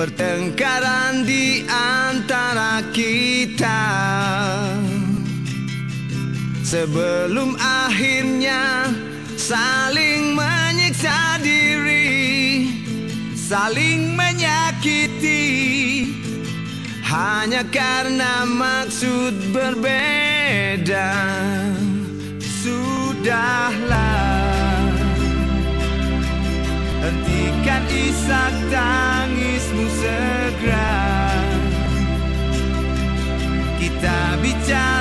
pertengkaran di antara kita. Sebelum akhirnya saling menyiksa diri Saling menyakiti. Hanya karena maksud berbeda Sudahlah. Hentikan isak tangismu Kita bicarakan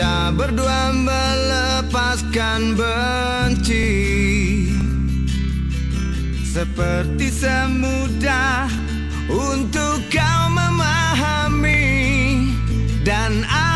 Kita berdua melepaskan benci. Seperti semudah untuk kau memahami Dan aku